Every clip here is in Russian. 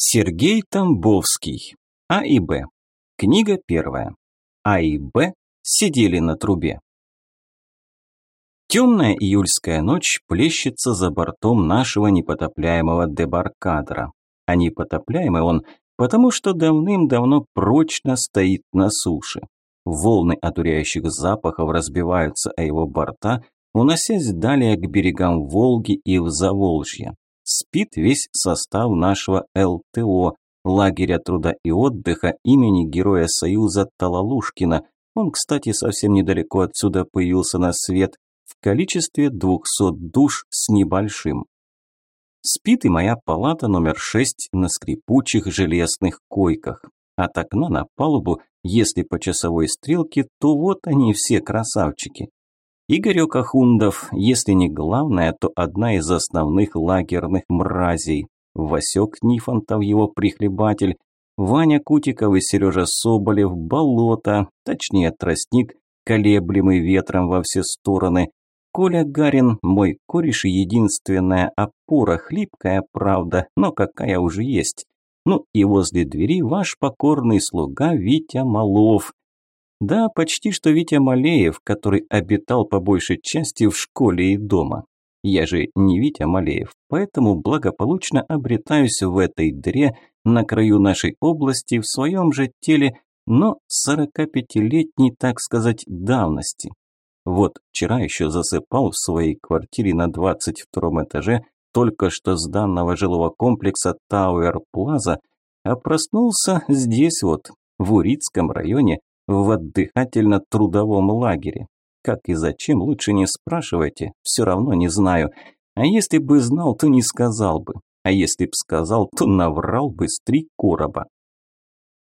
Сергей Тамбовский. А и Б. Книга первая. А и Б сидели на трубе. Темная июльская ночь плещется за бортом нашего непотопляемого дебаркадера. А непотопляемый он, потому что давным-давно прочно стоит на суше. Волны одуряющих запахов разбиваются о его борта, уносясь далее к берегам Волги и в Заволжье спит весь состав нашего ЛТО, лагеря труда и отдыха имени Героя Союза Талалушкина. Он, кстати, совсем недалеко отсюда появился на свет в количестве 200 душ с небольшим. Спит и моя палата номер 6 на скрипучих железных койках. От окна на палубу, если по часовой стрелке, то вот они все красавчики. Игорек Ахундов, если не главная, то одна из основных лагерных мразей. Васек Нифонтов, его прихлебатель, Ваня Кутиков и Сережа Соболев, болото, точнее тростник, колеблемый ветром во все стороны. Коля Гарин, мой кореш и единственная опора, хлипкая правда, но какая уже есть. Ну и возле двери ваш покорный слуга Витя Малов, да, почти что Витя Малеев, который обитал по большей части в школе и дома. Я же не Витя Малеев, поэтому благополучно обретаюсь в этой дыре на краю нашей области в своем же теле, но 45-летней, так сказать, давности. Вот вчера еще засыпал в своей квартире на 22 этаже только что с данного жилого комплекса Тауэр Плаза, а проснулся здесь вот, в Урицком районе, в отдыхательно-трудовом лагере. Как и зачем, лучше не спрашивайте, все равно не знаю. А если бы знал, то не сказал бы. А если б сказал, то наврал бы с три короба.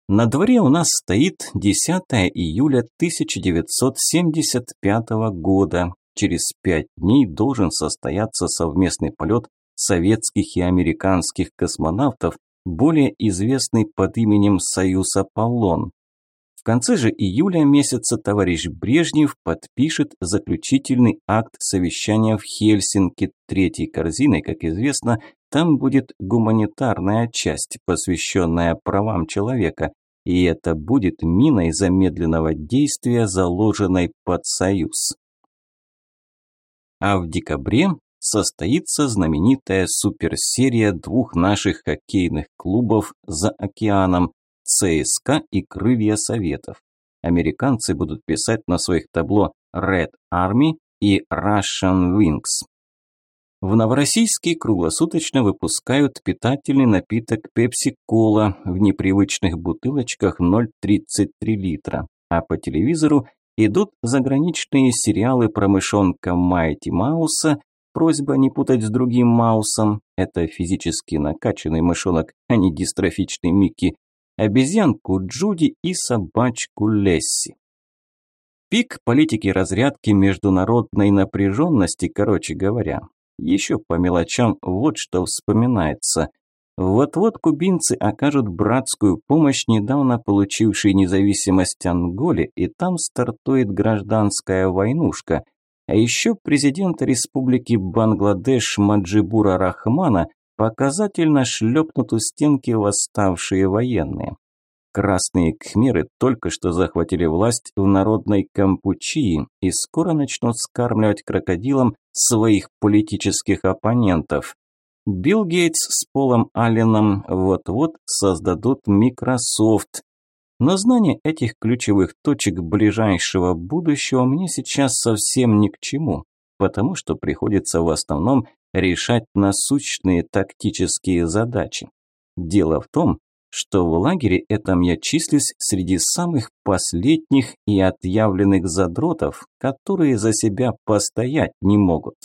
На дворе у нас стоит 10 июля 1975 года. Через пять дней должен состояться совместный полет советских и американских космонавтов, более известный под именем «Союз Аполлон». В конце же июля месяца товарищ Брежнев подпишет заключительный акт совещания в Хельсинки. Третьей корзиной, как известно, там будет гуманитарная часть, посвященная правам человека. И это будет миной замедленного действия, заложенной под Союз. А в декабре состоится знаменитая суперсерия двух наших хоккейных клубов за океаном ЦСКА и Крылья Советов. Американцы будут писать на своих табло Red Army и Russian Wings. В Новороссийске круглосуточно выпускают питательный напиток Pepsi-Cola в непривычных бутылочках 0,33 литра, а по телевизору идут заграничные сериалы про мышонка Майти Мауса, просьба не путать с другим Маусом, это физически накачанный мышонок, а не дистрофичный Микки, обезьянку Джуди и собачку Лесси. Пик политики разрядки международной напряженности, короче говоря. Еще по мелочам вот что вспоминается. Вот-вот кубинцы окажут братскую помощь недавно получившей независимость Анголе, и там стартует гражданская войнушка. А еще президент республики Бангладеш Маджибура Рахмана Показательно шлепнут у стенки восставшие военные. Красные кхмеры только что захватили власть в народной Кампучии и скоро начнут скармливать крокодилам своих политических оппонентов. Билл Гейтс с Полом Алленом вот-вот создадут Microsoft. Но знание этих ключевых точек ближайшего будущего мне сейчас совсем ни к чему, потому что приходится в основном решать насущные тактические задачи. Дело в том, что в лагере этом я числюсь среди самых последних и отъявленных задротов, которые за себя постоять не могут.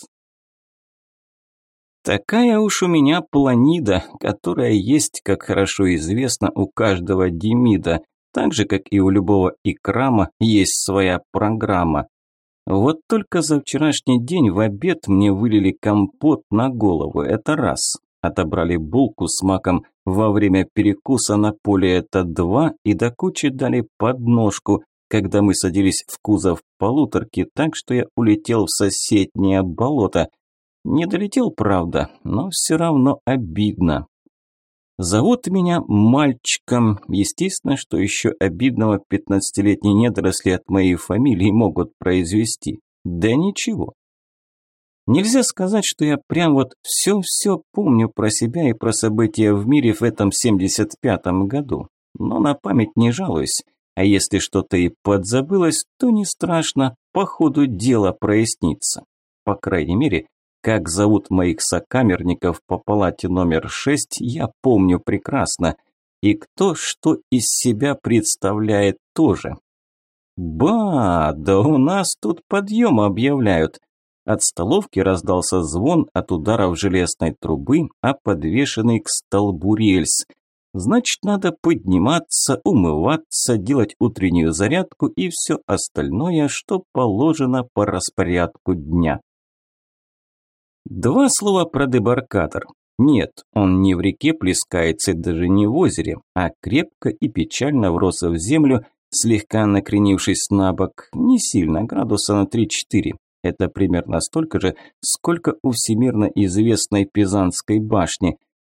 Такая уж у меня планида, которая есть, как хорошо известно, у каждого Демида, так же, как и у любого икрама есть своя программа. Вот только за вчерашний день в обед мне вылили компот на голову, это раз. Отобрали булку с маком во время перекуса на поле, это два, и до кучи дали подножку, когда мы садились в кузов полуторки, так что я улетел в соседнее болото. Не долетел, правда, но все равно обидно. Зовут меня мальчиком. Естественно, что еще обидного пятнадцатилетние недоросли от моей фамилии могут произвести. Да ничего. Нельзя сказать, что я прям вот все-все помню про себя и про события в мире в этом 75-м году. Но на память не жалуюсь. А если что-то и подзабылось, то не страшно, по ходу дела прояснится. По крайней мере, как зовут моих сокамерников по палате номер 6, я помню прекрасно. И кто что из себя представляет тоже. Ба, да у нас тут подъем объявляют. От столовки раздался звон от ударов железной трубы, а подвешенный к столбу рельс. Значит, надо подниматься, умываться, делать утреннюю зарядку и все остальное, что положено по распорядку дня. Два слова про дебаркадер. Нет, он не в реке плескается и даже не в озере, а крепко и печально врос в землю, слегка накренившись на бок, не сильно, градуса на 3-4. Это примерно столько же, сколько у всемирно известной Пизанской башни.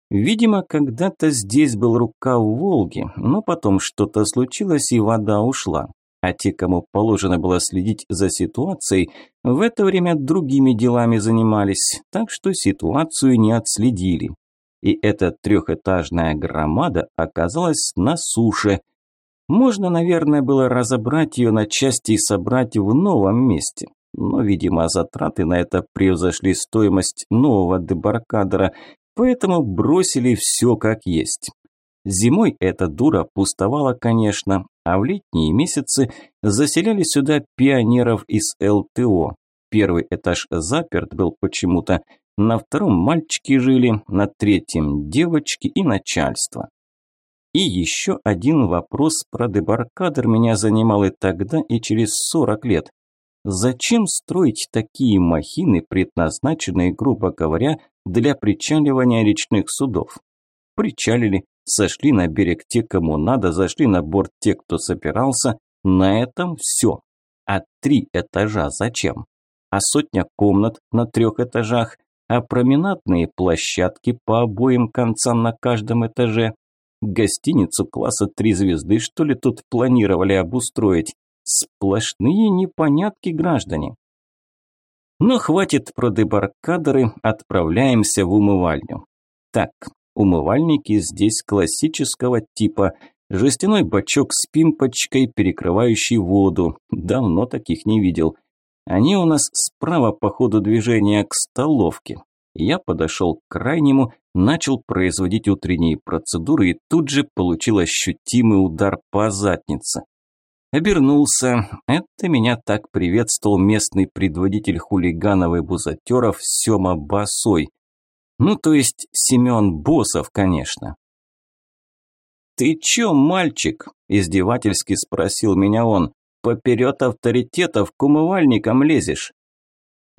Видимо, когда-то здесь был рукав Волги, но потом что-то случилось и вода ушла а те, кому положено было следить за ситуацией, в это время другими делами занимались, так что ситуацию не отследили. И эта трехэтажная громада оказалась на суше. Можно, наверное, было разобрать ее на части и собрать в новом месте. Но, видимо, затраты на это превзошли стоимость нового дебаркадера, поэтому бросили все как есть. Зимой эта дура пустовала, конечно, а в летние месяцы заселяли сюда пионеров из ЛТО. Первый этаж заперт был почему-то, на втором мальчики жили, на третьем девочки и начальство. И еще один вопрос про дебаркадер меня занимал и тогда, и через 40 лет. Зачем строить такие махины, предназначенные, грубо говоря, для причаливания речных судов? Причалили, Сошли на берег те, кому надо, зашли на борт те, кто собирался. На этом все. А три этажа зачем? А сотня комнат на трех этажах? А променадные площадки по обоим концам на каждом этаже? Гостиницу класса три звезды, что ли, тут планировали обустроить? Сплошные непонятки, граждане. Но хватит про дебаркадеры, отправляемся в умывальню. Так, Умывальники здесь классического типа. Жестяной бачок с пимпочкой, перекрывающий воду. Давно таких не видел. Они у нас справа по ходу движения к столовке. Я подошел к крайнему, начал производить утренние процедуры и тут же получил ощутимый удар по заднице. Обернулся. Это меня так приветствовал местный предводитель хулиганов и бузатеров Сема Басой. Ну, то есть Семен Босов, конечно. «Ты чё, мальчик?» – издевательски спросил меня он. «Поперед авторитетов к умывальникам лезешь?»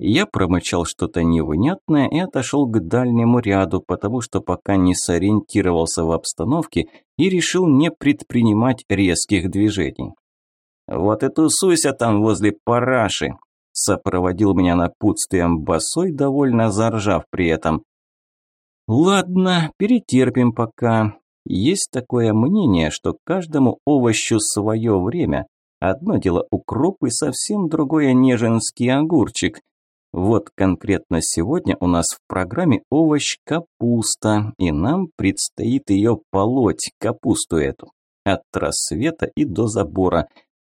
Я промычал что-то невнятное и отошел к дальнему ряду, потому что пока не сориентировался в обстановке и решил не предпринимать резких движений. «Вот и тусуйся там возле параши», – сопроводил меня напутствием босой, довольно заржав при этом. Ладно, перетерпим пока. Есть такое мнение, что каждому овощу свое время. Одно дело укроп и совсем другое неженский огурчик. Вот конкретно сегодня у нас в программе овощ капуста, и нам предстоит ее полоть, капусту эту, от рассвета и до забора.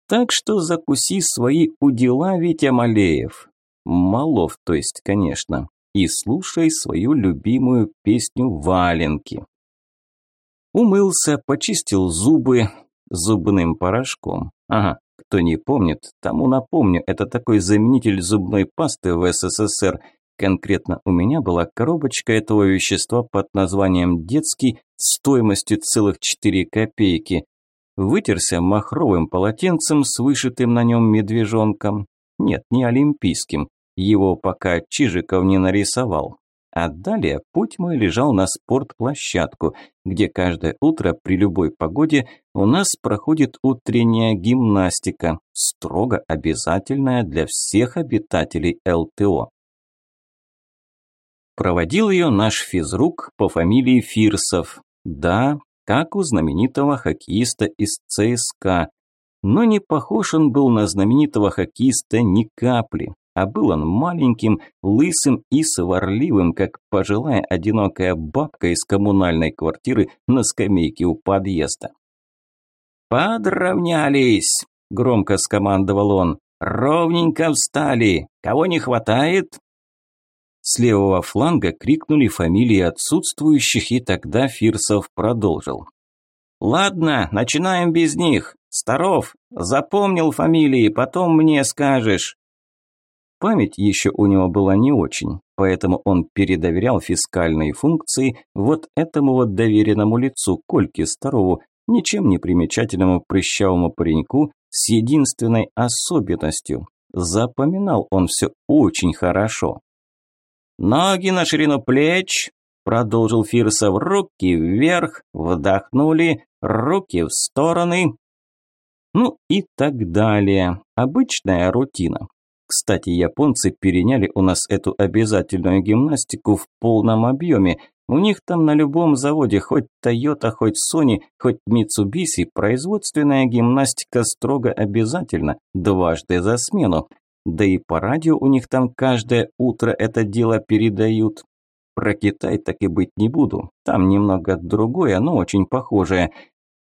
Так что закуси свои удила, Витя Малеев. Малов, то есть, конечно и слушай свою любимую песню «Валенки». Умылся, почистил зубы зубным порошком. Ага, кто не помнит, тому напомню, это такой заменитель зубной пасты в СССР. Конкретно у меня была коробочка этого вещества под названием «Детский» стоимостью целых 4 копейки. Вытерся махровым полотенцем с вышитым на нем медвежонком. Нет, не олимпийским, его пока Чижиков не нарисовал. А далее путь мой лежал на спортплощадку, где каждое утро при любой погоде у нас проходит утренняя гимнастика, строго обязательная для всех обитателей ЛТО. Проводил ее наш физрук по фамилии Фирсов. Да, как у знаменитого хоккеиста из ЦСКА. Но не похож он был на знаменитого хоккеиста ни капли, а был он маленьким, лысым и сварливым, как пожилая одинокая бабка из коммунальной квартиры на скамейке у подъезда. «Подравнялись!» – громко скомандовал он. «Ровненько встали! Кого не хватает?» С левого фланга крикнули фамилии отсутствующих, и тогда Фирсов продолжил. «Ладно, начинаем без них. Старов, запомнил фамилии, потом мне скажешь». Память еще у него была не очень, поэтому он передоверял фискальные функции вот этому вот доверенному лицу Кольке Старову, ничем не примечательному прыщавому пареньку с единственной особенностью. Запоминал он все очень хорошо. «Ноги на ширину плеч», – продолжил Фирсов, – «руки вверх, вдохнули, руки в стороны». Ну и так далее. Обычная рутина. Кстати, японцы переняли у нас эту обязательную гимнастику в полном объеме. У них там на любом заводе, хоть Toyota, хоть Sony, хоть Mitsubishi, производственная гимнастика строго обязательна, дважды за смену. Да и по радио у них там каждое утро это дело передают. Про Китай так и быть не буду. Там немного другое, но очень похожее.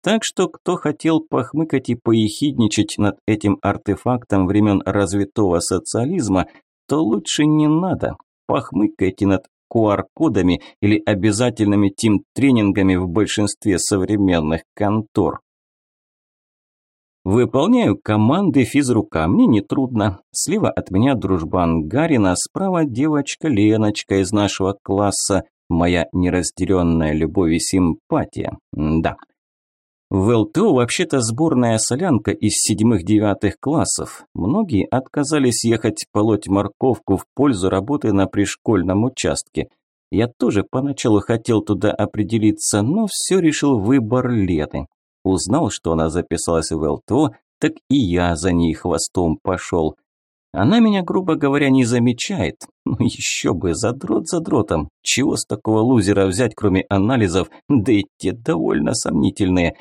Так что кто хотел похмыкать и поехидничать над этим артефактом времен развитого социализма, то лучше не надо. Похмыкайте над QR-кодами или обязательными тим-тренингами в большинстве современных контор. Выполняю команды физрука, мне не трудно. Слева от меня дружбан Гарина, справа девочка Леночка из нашего класса, моя неразделенная любовь и симпатия. да. В ЛТО вообще-то сборная солянка из седьмых-девятых классов. Многие отказались ехать полоть морковку в пользу работы на пришкольном участке. Я тоже поначалу хотел туда определиться, но все решил выбор Лены. Узнал, что она записалась в ЛТО, так и я за ней хвостом пошел. Она меня, грубо говоря, не замечает. Ну еще бы, задрот задротом. Чего с такого лузера взять, кроме анализов, да и те довольно сомнительные.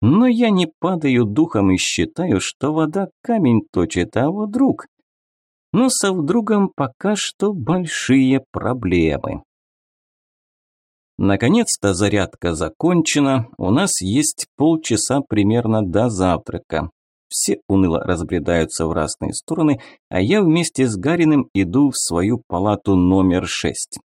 Но я не падаю духом и считаю, что вода камень точит, а вот друг. Но со вдругом пока что большие проблемы. Наконец-то зарядка закончена, у нас есть полчаса примерно до завтрака. Все уныло разбредаются в разные стороны, а я вместе с Гариным иду в свою палату номер шесть.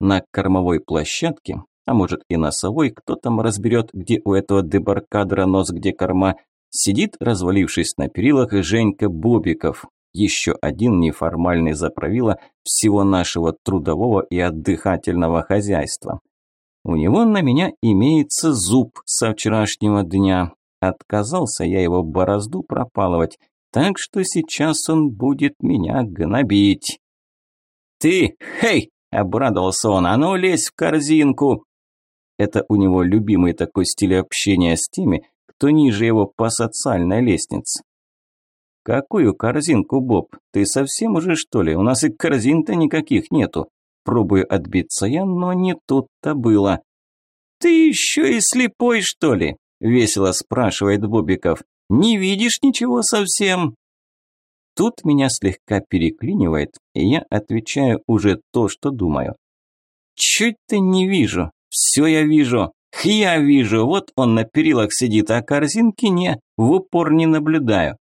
На кормовой площадке, а может и носовой, кто там разберет, где у этого дебаркадра нос, где корма, сидит, развалившись на перилах, Женька Бобиков, еще один неформальный заправила всего нашего трудового и отдыхательного хозяйства. У него на меня имеется зуб со вчерашнего дня. Отказался я его борозду пропалывать, так что сейчас он будет меня гнобить. «Ты, хей!» – обрадовался он. «А ну, лезь в корзинку!» Это у него любимый такой стиль общения с теми, кто ниже его по социальной лестнице. «Какую корзинку, Боб? Ты совсем уже, что ли? У нас и корзин-то никаких нету. Пробую отбиться я, но не тут-то было. «Ты еще и слепой, что ли?» – весело спрашивает Бобиков. «Не видишь ничего совсем?» Тут меня слегка переклинивает, и я отвечаю уже то, что думаю. «Чуть-то не вижу. Все я вижу. Я вижу. Вот он на перилах сидит, а корзинки не, в упор не наблюдаю».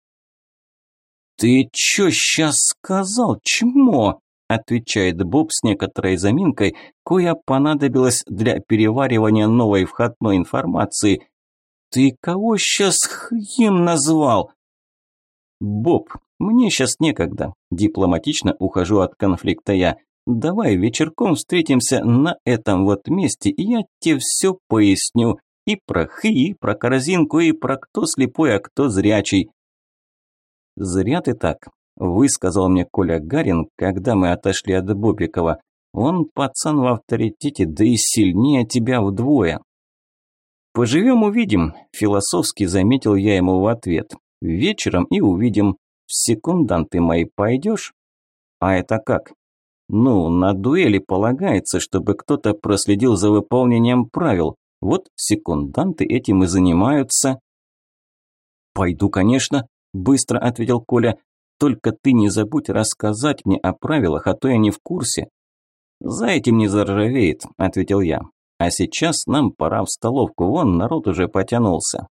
«Ты чё сейчас сказал, чмо?» отвечает Боб с некоторой заминкой, коя понадобилась для переваривания новой входной информации. «Ты кого сейчас хим назвал?» «Боб, мне сейчас некогда», – дипломатично ухожу от конфликта я. «Давай вечерком встретимся на этом вот месте, и я тебе все поясню. И про хи, и про корзинку, и про кто слепой, а кто зрячий». «Зря ты так высказал мне Коля Гарин, когда мы отошли от Бобикова. Он пацан в авторитете, да и сильнее тебя вдвое. Поживем увидим, философски заметил я ему в ответ. Вечером и увидим. В секунданты мои пойдешь? А это как? Ну, на дуэли полагается, чтобы кто-то проследил за выполнением правил. Вот секунданты этим и занимаются. «Пойду, конечно», – быстро ответил Коля. «Только ты не забудь рассказать мне о правилах, а то я не в курсе». «За этим не заржавеет», – ответил я. «А сейчас нам пора в столовку, вон народ уже потянулся».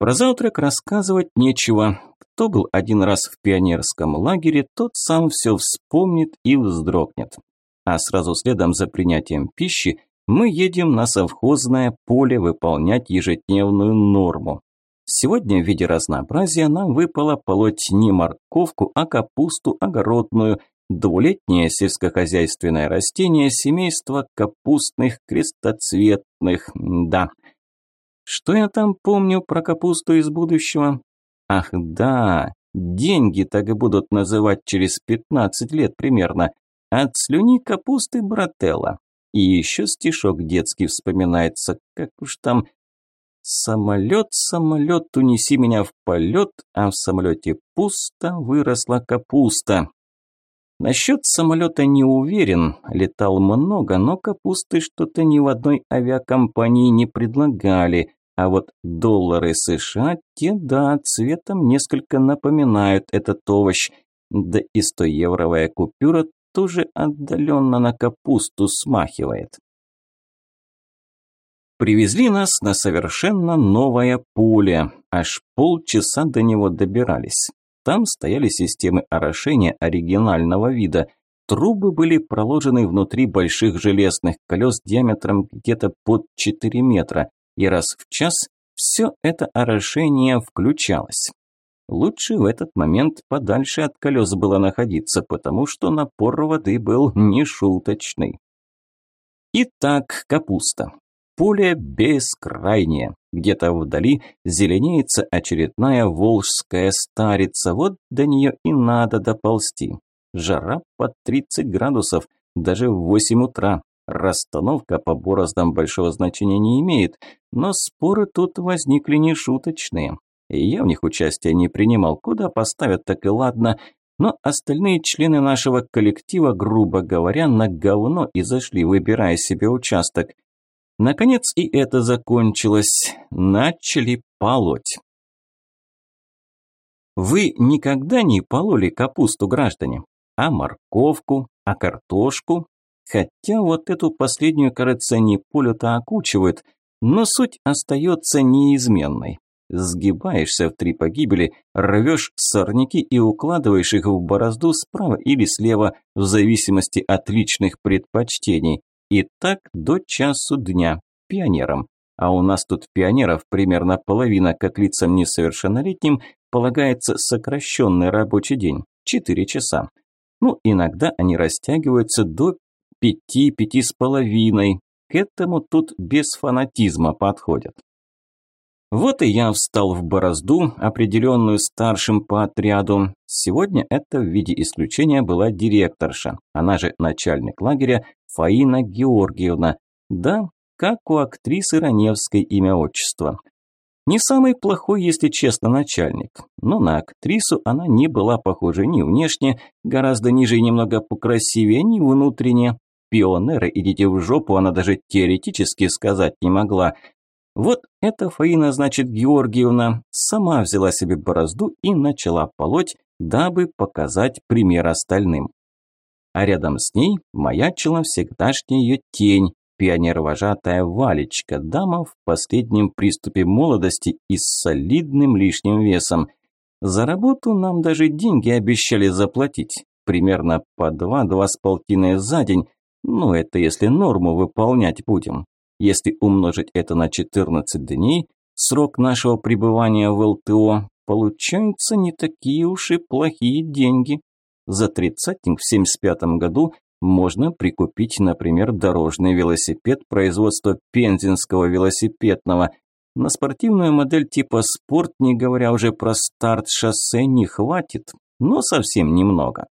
Про завтрак рассказывать нечего. Кто был один раз в пионерском лагере, тот сам все вспомнит и вздрогнет. А сразу следом за принятием пищи мы едем на совхозное поле выполнять ежедневную норму. Сегодня в виде разнообразия нам выпало полоть не морковку, а капусту огородную, двулетнее сельскохозяйственное растение семейства капустных крестоцветных, да. Что я там помню про капусту из будущего? Ах да, деньги так и будут называть через 15 лет примерно. От слюни капусты брателла. И еще стишок детский вспоминается, как уж там «Самолет, самолет, унеси меня в полет, а в самолете пусто, выросла капуста». Насчет самолета не уверен, летал много, но капусты что-то ни в одной авиакомпании не предлагали, а вот доллары США, те, да, цветом несколько напоминают этот овощ, да и 100-евровая купюра тоже отдаленно на капусту смахивает. Привезли нас на совершенно новое поле. Аж полчаса до него добирались. Там стояли системы орошения оригинального вида. Трубы были проложены внутри больших железных колес диаметром где-то под 4 метра, и раз в час все это орошение включалось. Лучше в этот момент подальше от колес было находиться, потому что напор воды был нешуточный. Итак, капуста. Поле бескрайнее. Где-то вдали зеленеется очередная волжская старица. Вот до нее и надо доползти. Жара под 30 градусов, даже в 8 утра. Расстановка по бороздам большого значения не имеет, но споры тут возникли нешуточные я в них участия не принимал. Куда поставят, так и ладно. Но остальные члены нашего коллектива, грубо говоря, на говно и зашли, выбирая себе участок. Наконец и это закончилось. Начали полоть. Вы никогда не пололи капусту, граждане? А морковку? А картошку? Хотя вот эту последнюю, кажется, не полю-то окучивают, но суть остается неизменной. Сгибаешься в три погибели, рвешь сорняки и укладываешь их в борозду справа или слева, в зависимости от личных предпочтений. И так до часу дня, пионерам. А у нас тут пионеров примерно половина, как лицам несовершеннолетним, полагается сокращенный рабочий день – 4 часа. Ну, иногда они растягиваются до пяти-пяти с половиной. К этому тут без фанатизма подходят. Вот и я встал в борозду, определенную старшим по отряду. Сегодня это в виде исключения была директорша, она же начальник лагеря Фаина Георгиевна. Да, как у актрисы Раневской имя-отчество. Не самый плохой, если честно, начальник. Но на актрису она не была похожа ни внешне, гораздо ниже и немного покрасивее, ни внутренне. Пионеры, идите в жопу, она даже теоретически сказать не могла. Вот эта Фаина, значит, Георгиевна, сама взяла себе борозду и начала полоть, дабы показать пример остальным. А рядом с ней маячила всегдашняя ее тень, пионер-вожатая Валечка, дама в последнем приступе молодости и с солидным лишним весом. За работу нам даже деньги обещали заплатить, примерно по два-два с полтиной за день, ну это если норму выполнять будем. Если умножить это на 14 дней, срок нашего пребывания в ЛТО, получаются не такие уж и плохие деньги. За тридцатник в 75 году можно прикупить, например, дорожный велосипед производства Пензенского велосипедного. На спортивную модель типа «Спорт», не говоря уже про старт шоссе, не хватит, но совсем немного.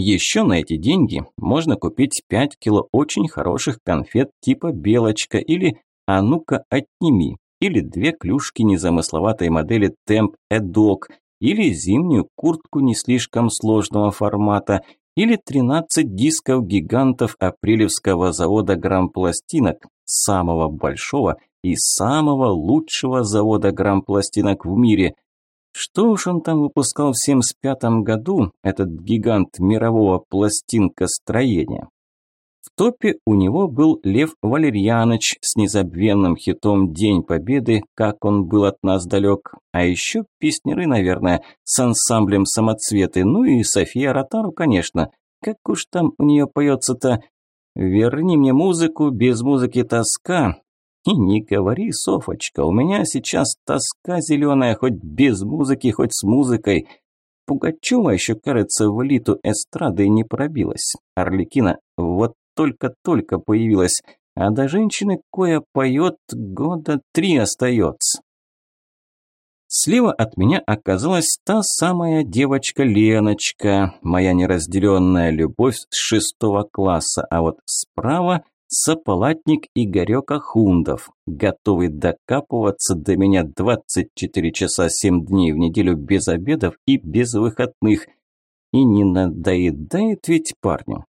Еще на эти деньги можно купить 5 кило очень хороших конфет типа «Белочка» или «А ну-ка, отними», или две клюшки незамысловатой модели «Темп Эдок», или зимнюю куртку не слишком сложного формата, или 13 дисков гигантов апрелевского завода грампластинок, самого большого и самого лучшего завода грампластинок в мире. Что уж он там выпускал в 75 году, этот гигант мирового пластинкостроения. В топе у него был Лев Валерьяныч с незабвенным хитом «День Победы», как он был от нас далек, а еще песнеры, наверное, с ансамблем «Самоцветы», ну и София Ротару, конечно. Как уж там у нее поется-то «Верни мне музыку, без музыки тоска». И не говори, Софочка, у меня сейчас тоска зеленая, хоть без музыки, хоть с музыкой. Пугачева еще, кажется, в элиту эстрады не пробилась. Орликина вот только-только появилась, а до женщины кое поет года три остается. Слева от меня оказалась та самая девочка Леночка, моя неразделенная любовь с шестого класса, а вот справа сапалатник Игорек Ахундов, готовый докапываться до меня 24 часа 7 дней в неделю без обедов и без выходных. И не надоедает ведь парню.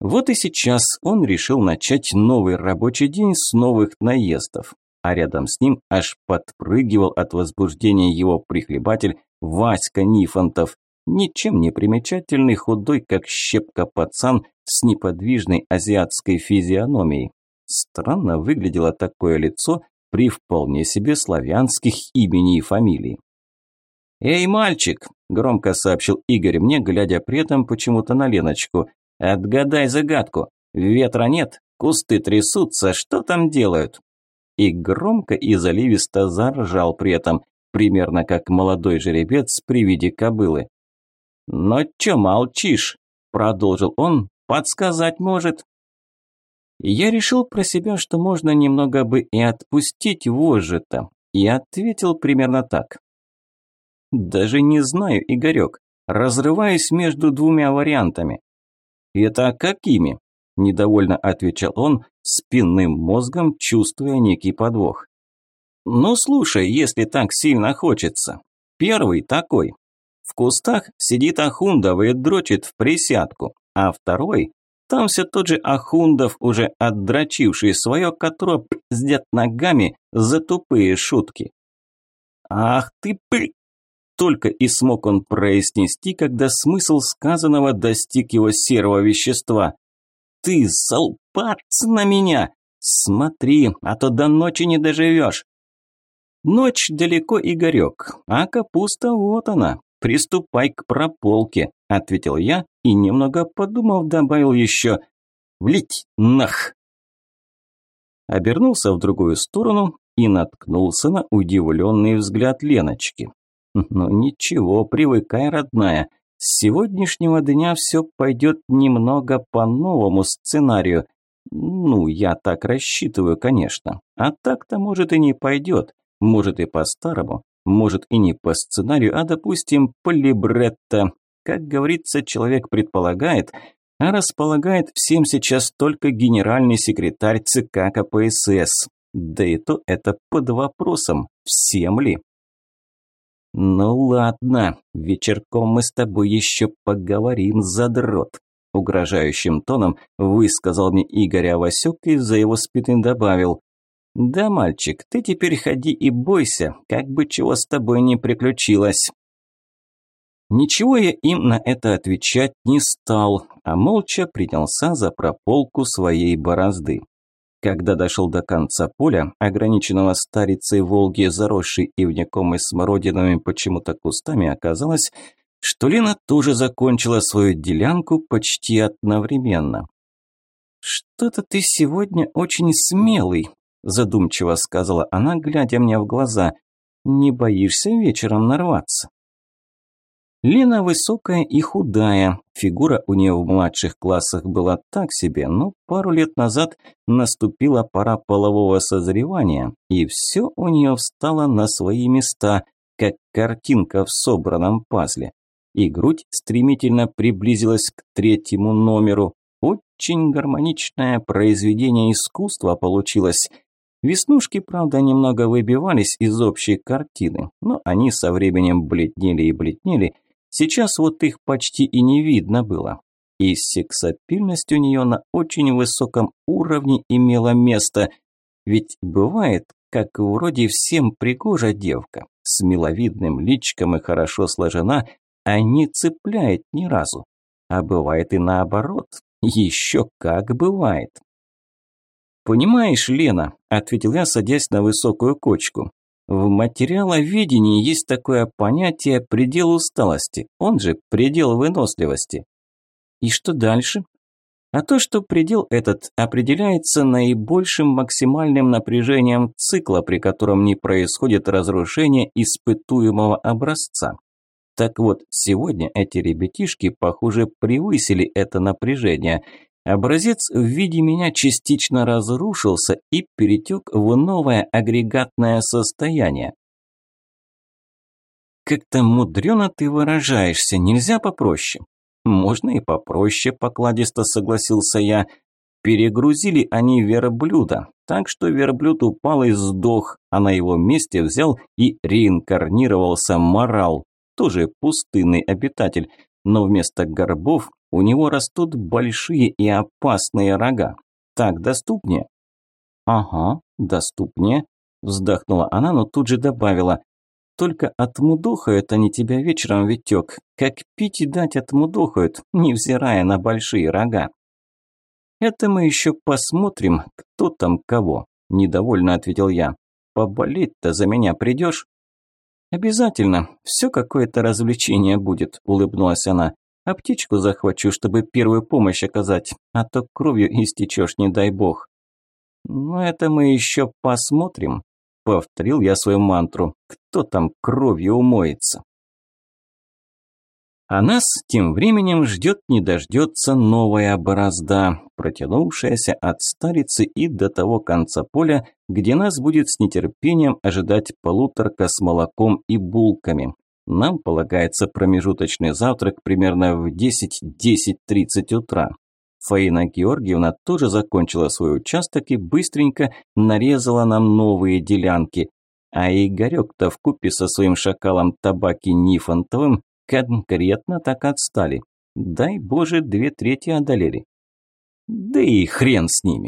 Вот и сейчас он решил начать новый рабочий день с новых наездов, а рядом с ним аж подпрыгивал от возбуждения его прихлебатель Васька Нифонтов, ничем не примечательный, худой, как щепка пацан с неподвижной азиатской физиономией. Странно выглядело такое лицо при вполне себе славянских имени и фамилии. «Эй, мальчик!» – громко сообщил Игорь мне, глядя при этом почему-то на Леночку. Отгадай загадку. Ветра нет, кусты трясутся, что там делают? И громко и заливисто заржал при этом, примерно как молодой жеребец при виде кобылы. «Но чё молчишь?» – продолжил он. «Подсказать может?» Я решил про себя, что можно немного бы и отпустить вожжи-то, и ответил примерно так. «Даже не знаю, Игорек, разрываюсь между двумя вариантами. «Это какими?» – недовольно отвечал он, спинным мозгом чувствуя некий подвох. «Ну слушай, если так сильно хочется. Первый такой. В кустах сидит Ахундов и дрочит в присядку, а второй – там все тот же Ахундов, уже отдрочивший свое, которого пиздят ногами за тупые шутки. «Ах ты пыль!» только и смог он произнести, когда смысл сказанного достиг его серого вещества. «Ты залпаться на меня! Смотри, а то до ночи не доживешь!» Ночь далеко, Игорек, а капуста вот она. Приступай к прополке, ответил я и, немного подумав, добавил еще «Влить нах!» Обернулся в другую сторону и наткнулся на удивленный взгляд Леночки. Ну ничего, привыкай, родная. С сегодняшнего дня все пойдет немного по новому сценарию. Ну, я так рассчитываю, конечно. А так-то, может, и не пойдет. Может, и по-старому. Может, и не по сценарию, а, допустим, по либретто. Как говорится, человек предполагает, а располагает всем сейчас только генеральный секретарь ЦК КПСС. Да и то это под вопросом, всем ли. «Ну ладно, вечерком мы с тобой еще поговорим, задрот», угрожающим тоном высказал мне Игорь Авасюк и за его спины добавил. «Да, мальчик, ты теперь ходи и бойся, как бы чего с тобой не приключилось». Ничего я им на это отвечать не стал, а молча принялся за прополку своей борозды. Когда дошел до конца поля, ограниченного старицей Волги, заросшей ивняком и смородинами почему-то кустами, оказалось, что Лена тоже закончила свою делянку почти одновременно. «Что-то ты сегодня очень смелый», – задумчиво сказала она, глядя мне в глаза. «Не боишься вечером нарваться?» Лена высокая и худая, фигура у нее в младших классах была так себе, но пару лет назад наступила пора полового созревания, и все у нее встало на свои места, как картинка в собранном пазле. И грудь стремительно приблизилась к третьему номеру. Очень гармоничное произведение искусства получилось. Веснушки, правда, немного выбивались из общей картины, но они со временем бледнели и бледнели – Сейчас вот их почти и не видно было. и сексапильность у нее на очень высоком уровне имела место. Ведь бывает, как вроде всем пригожа девка, с миловидным личиком и хорошо сложена, а не цепляет ни разу. А бывает и наоборот, еще как бывает. «Понимаешь, Лена», – ответил я, садясь на высокую кочку, в материаловедении есть такое понятие «предел усталости», он же «предел выносливости». И что дальше? А то, что предел этот определяется наибольшим максимальным напряжением цикла, при котором не происходит разрушение испытуемого образца. Так вот, сегодня эти ребятишки, похоже, превысили это напряжение – Образец в виде меня частично разрушился и перетек в новое агрегатное состояние. «Как-то мудрено ты выражаешься, нельзя попроще?» «Можно и попроще», – покладисто согласился я. Перегрузили они верблюда, так что верблюд упал и сдох, а на его месте взял и реинкарнировался морал, тоже пустынный обитатель, но вместо горбов у него растут большие и опасные рога. Так доступнее?» «Ага, доступнее», – вздохнула она, но тут же добавила. «Только отмудохают они тебя вечером, Витек, как пить и дать отмудохают, невзирая на большие рога». «Это мы еще посмотрим, кто там кого», – недовольно ответил я. «Поболеть-то за меня придешь?» «Обязательно, все какое-то развлечение будет», – улыбнулась она. Аптечку захвачу, чтобы первую помощь оказать, а то кровью истечешь, не дай бог. Но это мы еще посмотрим. Повторил я свою мантру. Кто там кровью умоется? А нас тем временем ждет не дождется новая борозда, протянувшаяся от старицы и до того конца поля, где нас будет с нетерпением ожидать полуторка с молоком и булками. Нам полагается промежуточный завтрак примерно в 10-10.30 утра. Фаина Георгиевна тоже закончила свой участок и быстренько нарезала нам новые делянки. А Игорек-то вкупе со своим шакалом табаки Нифонтовым конкретно так отстали. Дай боже, две трети одолели. Да и хрен с ними.